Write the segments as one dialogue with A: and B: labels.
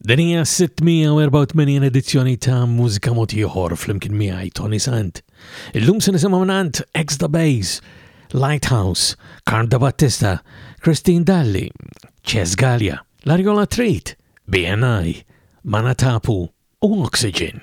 A: Din hija 684 edizzjoni ta' Mużika Mod Ieħor flimkien miegħi Tony Sant. Illum se nisimgħu mingħand Ex the Bays, Lighthouse, Karl da Battista, Christine Dalli, Ches Gallia, Lariola Treat, BNI, Mana Tapu u Oxygen.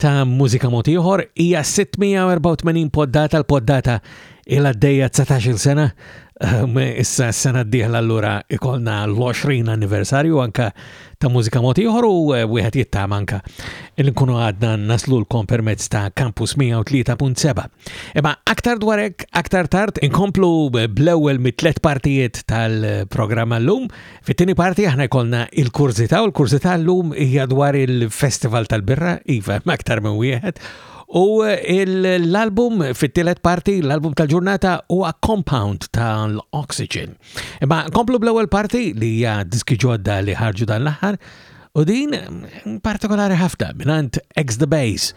A: ta' mużika mod ieħor hija 684 poddata l-poddata il għaddejja 19 sena ehm, issa s-sena d-dieħla allura ikolna l-20 anniversarju anka ta' mużika mod ieħor u eh, wieħed jittam anka il nkunu għadna naslu l-kom permezz ta' Campus 103.7. Imma aktar dwarek, aktar tard inkomplu bl-ewwel mit-tlet partijiet tal-programma l-lum Fit-tieni parti aħna jkollna il-kurżità u l-kurżità llum hija dwar il-Festival tal-Birra, iva, aktar minn wieħed, u l-album fit-tielet parti, l-album tal-ġurnata huwa Compound tal-Oxygen. Imma komplu bl-ewwel parti li hija diski ġodda li ħarġu dan l-aħħar u din partikolari ħafna minn X the Base.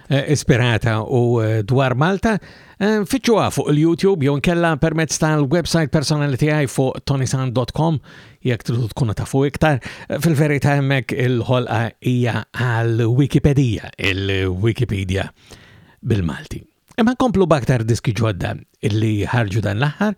A: Eh, ispirata u eh, dwar Malta. Eh, Fitxuha fuq il-YouTube jew nkella permezz tal-website personali tiegħi fuq tonisan.com jekk tridu tkunu tafu iktar. Fil-verità hemmhekk il-ħolqa hija għal Wikipedia, il-Wikipedia bil-Malti. Imma komplu baktar diski ġodda illi ħarġu dan l-aħħar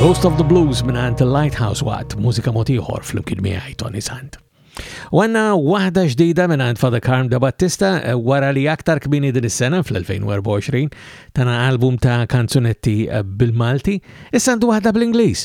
A: Ghost of the Blues minn għant Lighthouse waqt mużika motiħor fl-imkien miħaj Tony Sand. U għanna wahda ġdida minn għant Father Karm da Battista eh, wara li aktar kmini din is-sena fl-2024 tana album ta' kanzunetti eh, bil-Malti, issa għandu wahda bl-Inglis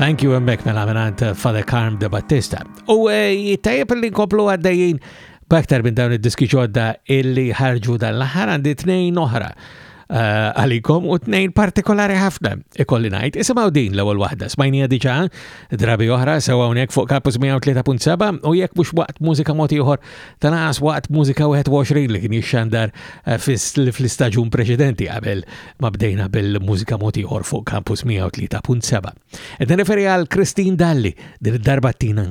A: Thank you
B: emmek mela minant uh, Father Carm de Battista. U eh, tajjeb li nkoplu għaddejjin baktar minn dawn id-diski ġodda illi ħarġu dan l-ħar għandi tnejn oħra għalikom u tnejn partikolari ħafna ikolli ngħid. Isimgħu din l-ewwel waħda smajnija diġà drabi oħra sewa hawnhekk fuq Kapus 103.7 u jekk mhux waqt mużika mod ieħor tanqas waqt mużika 21 li kien jixxandar eh, fl-istaġun preċedenti qabel ma bdejna bil-mużika mod ieħor fuq Kapus 103.7. Qed nirreferi għal Christine Dalli din
C: id-darba tina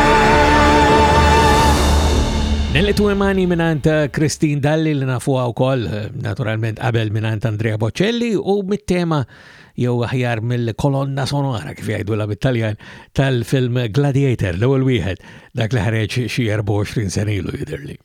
C: Nilqtu
A: imani minant Kristin Dalli li nafuha wkoll eh, naturalment qabel minant Andrea Bocelli u mit-tema jew aħjar mill-kolonna sonora kif jgħidula bit-Taljan tal-film Gladiator l-ewwel wieħed dak li ħareġ xi 24 senilu jidirli.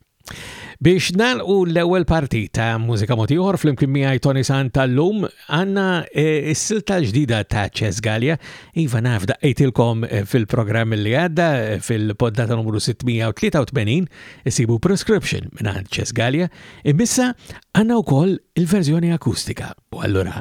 A: Biex nalqu l-ewwel parti ta' Mużika Mod Ieħor flimkien miegħi Tony Sant tal-lum għandna eh, s-silta l-ġdida ta' Ches Gallia. Iva naf daqqejtilkom eh, fil-programm li għadda eh, fil-poddata numru 683 isibu prescription minn Ches Gallia. Imissa għandna wkoll il-verżjoni akustika u allura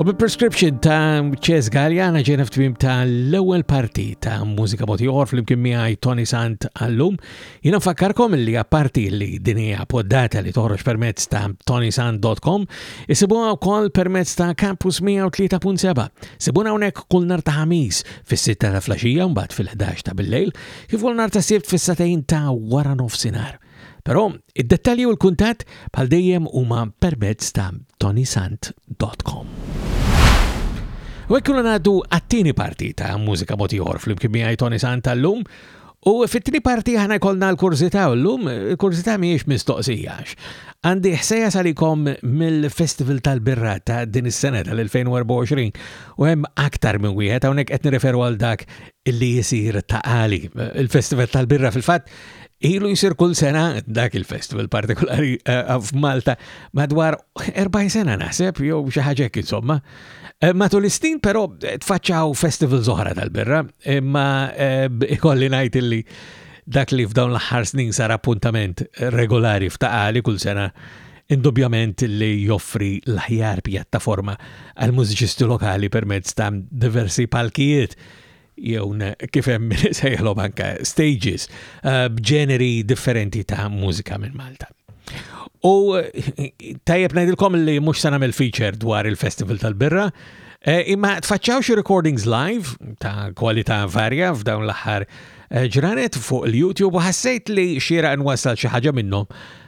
A: U
B: bi prescription
A: ta' Ches Galjana ġena f'tmim ta' l-ewwel parti ta' mużika motiħor fl-imkien miegħi Tony Sant għallum. Jina fakkarkom li apparti li din hija poddata li toħroġ permezz ta' tonysant.com, isibuha wkoll permezz ta' Campus 103.7. Sibuna hawnhekk kull nar ta' ħamis fis-sitta ta' flaxija mbagħad fil-11 ta' bil-lejl. kif ukoll nhar tas-Sibt fis-satejn ta' wara nofsinhar. Però id-dettalji u l-kuntatt bħal dejjem huma permezz ta' tonysant.com. U hekk kienu ngħaddu għat-tieni parti ta' Mużika Mod Ieħor flimkien miegħi Tony Sant tal-lum. U fit-tieni parti aħna jkollna l-kurżità u llum il-kurżità mhijiex mistoqsija.
D: Għandi ħsejja salikom mill-Festival tal-Birra ta' din is-sena tal-2024 u hemm aktar minn wieħed hawnhekk qed nirreferu għal dak illi jisir ta' għali. Il-Festival tal-Birra fil-fatt ilu jisir kull sena dak il-festival partikolari eh, f'Malta madwar 40 sena naħseb jew xi ħaġa insomma. Eh, matul is-snin però eh, tfaċċaw festivals oħra tal-birra, imma ikolli ngħid illi dak li f'dawn l-aħħar snin sar appuntament regolari f'taqali kull sena Indubjament li joffri l-aħjar pjattaforma għal mużiċisti lokali permezz ta' diversi palkijiet jew kif hemm sejħlhom anke stages eh, b'ġeneri differenti ta' mużika minn Malta. U tajjeb ngħidilkom li mhux se nagħmel feature dwar il-Festival tal-Birra, eh, imma tfaċċaw xi recordings live ta' kwalità varja f'dawn l-aħħar eh, ġranet fuq il-YouTube u ħassejt li xira nwassal xi ħaġa minnhom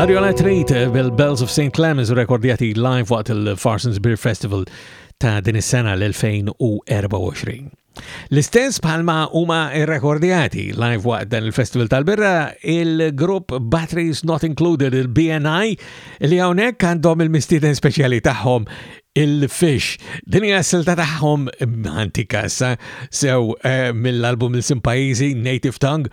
B: L-Arjola
D: Trit eh, bil-Bells of St. Clemens rekordjati live waqt il-Farsons Beer Festival
E: ta' din is-sena l-2024. L-istess bħalma huma rekordjati live waqt dan il-Festival tal-Birra il-grupp Batteries Not Included il-BNI li hawnhekk għandhom il-mistieden speċjali tagħhom il-Fish. Din hija silta tagħhom antika sa sew eh, mill-album il-Simpajizi Native Tongue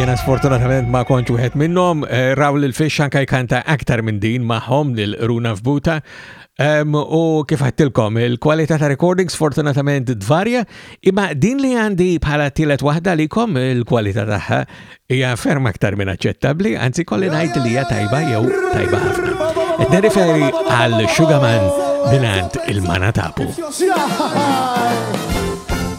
E: Jena sfortunatament ma konċ wieħed minnhom, eh, raw l fix anka jkanta aktar minn din magħhom lil Runa Fbuta. Um, u kif għattilkom, il-kwalità ta' recording sfortunatament dvarja, imma din li għandi bħala tielet waħda likom il-kwalità tagħha hija ferm aktar minn aċċettabbli, anzi kolli ngħid li hija tajba jew tajba ħafna. Qed nirriferi għal Sugarman minant il-Manatapu.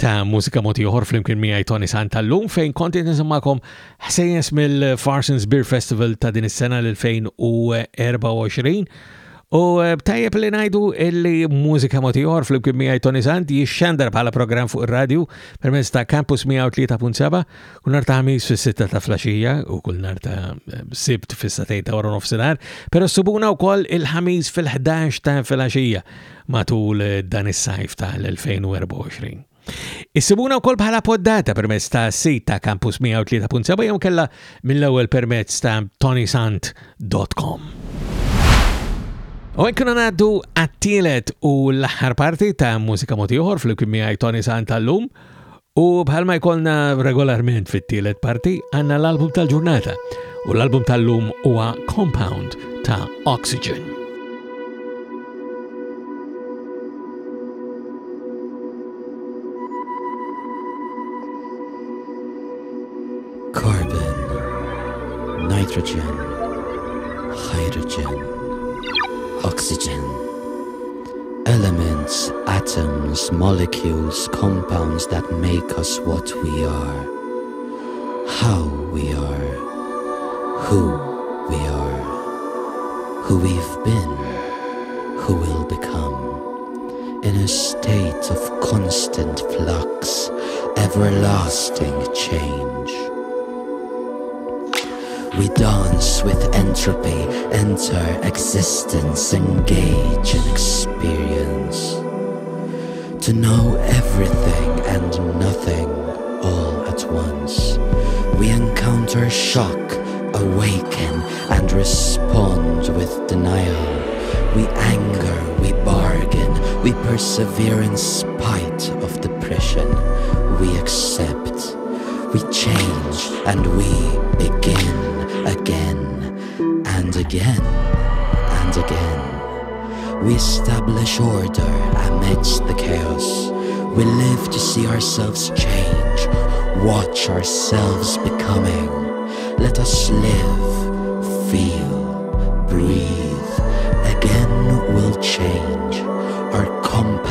B: ta' mużika moti oħor flimkien miegħi Tony Santa llum fejn kont qed nisimgħakom ħsejjes mill-Farsons Beer Festival ta' din is-sena l-2024. U eh, tajjeb li ngħidu illi mużika moti oħor flimkien miegħi Tony Sant jixxandar bħala programm fuq ir-radju permezz ta' Campus 103.7 kull nhar ta' ħamis fis-sitta ta' flaxija u kull nhar ta' eh, sibt fis-satejn ta' wara nofsinhar, però subuna wkoll il-ħamis fil-11 ta' flaxija matul dan is-sajf tal-2024. Issibuna wkoll bħala poddata permezz ta' sit ta' Campus 103.7 jew kella mill-ewwel permezz ta' tonisant.com. U ekkuna naddu għattilet u l-aħħar parti ta' mużika motiħor fl-kien miħaj Tony Santa l-lum U bħalma jkollna regolarment fit-tielet parti għandna l-album tal-ġurnata u l-album tal-lum huwa Compound ta' Oxygen.
F: nitrogen, hydrogen, oxygen. Elements, atoms, molecules, compounds that make us what we are, how we are, who we are, who we've been, who will become, in a state of constant flux, everlasting change. We dance with entropy, enter existence, engage in experience. To know everything and nothing all at once. We encounter shock, awaken, and respond with denial. We anger, we bargain, we persevere in spite of depression. We accept, we change, and we begin again and again and again. We establish order amidst the chaos. We live to see ourselves change, watch ourselves becoming. Let us live, feel, breathe. Again we will change our
A: compound.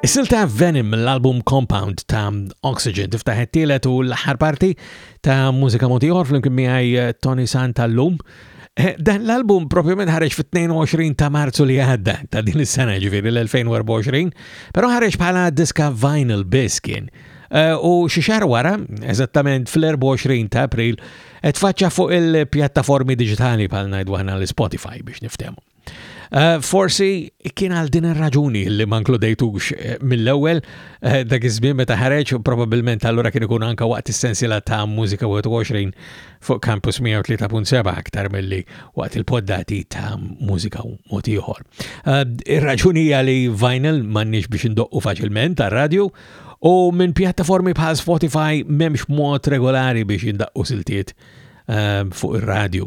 B: Is-silta Venom mill-album Compound ta' Oxygen tiftaħ it-tielet u l-aħħar parti ta' mużika motiħor flimkien miegħi eh, Tony San tal-lum. Eh, dan l-album propjament ħareġ fit-22 ta' Marzu li għadda ta' din is-sena ġifieri l-2024, però ħareġ bħala diska vinyl biss kien. Eh, u xi xahar wara, eżattament fl-24 ta' April, qed faċċa fuq il-pjattaformi diġitali bħal ngħidu aħna l-Spotify biex niftehmu. Eh, forsi kien għal din ir-raġuni li ma nkludejtux eh, mill-ewwel eh, dak iż-żmien meta ħareġ u probabbilment allura kien ikun anke waqt is-sensiela ta' Mużika 21 fuq Campus 103.7 aktar milli waqt il-poddati ta' mużika u mod ieħor. Ir-raġuni hija li vinyl m'għandniex biex indoqqu faċilment tar-radju u minn pjattaformi bħal Spotify m'hemmx mod regolari biex jindaqqu siltiet fuq ir-radju.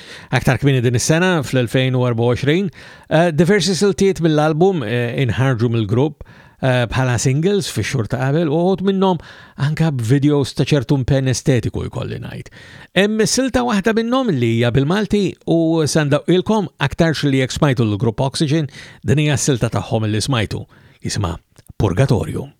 B: Aktar
A: kmini din is-sena, fl-2024, eh, diversi siltiet mill-album eh, inħarġu mill-grupp eh, bħala singles fi xhur ta' qabel u għod minnhom anka b'videos ta' ċertu pen estetiku jkolli ngħid. Hemm silta waħda minnhom li hija bil-Malti u sandaw ilkom aktarx li jekk smajtu l-grupp Oxygen din hija silta tagħhom li smajtu jisma' Purgatorium.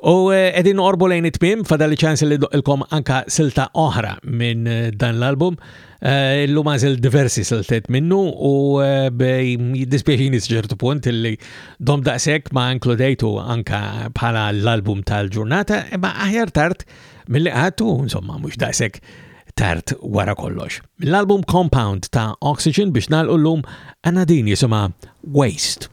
B: U
A: eh, edin orbu lejn it-tmim, fadal ċans li doqilkom anka silta oħra minn eh, dan l-album. Eh, illum għazil diversi siltet minnu u jiddispieċini s-ġertu punt illi dom daqsek ma inkludejtu anka bħala l-album tal-ġurnata, imma aħjar tart mill-li għattu, insomma, mux daqsek tart wara kollox. L-album Compound ta' Oxygen biex nal-ullum għanadin jisima Waste.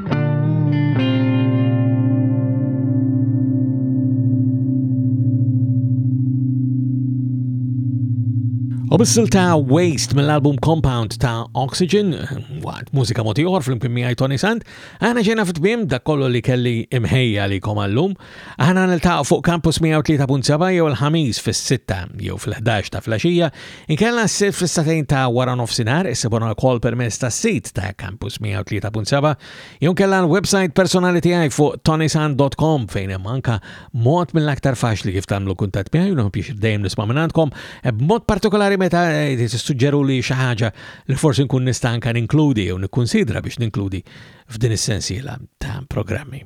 A: U bissil ta' Waste mill-album Compound ta' Oxygen, waqt mużika motiħor fl-impimmi għaj Tony Sand, għana ġena fit-tmim da' kollu li kelli imħejja li komallum, Aħna niltaqgħu fuq Campus 103.7 jew il-ħamis fis-sitta jew fil-11 ta' flaxija, inkella s-sit fis-satejn ta' wara nofsinhar issibuna wkoll permezz tas-sit ta' Campus 103.7 jew kella l-website personali tiegħi fuq tonisan.com fejn hemm anka mod mill-aktar faċli kif tagħmlu kuntatt miegħi u biex dejjem nisma' minn għandkom eh, b'mod partikolari meta eh, tissuġġeru li xi ħaġa li forsi nkun nista' anka ninkludi jew nikkunsidra biex ninkludi f'din is-sensiela ta' programmi.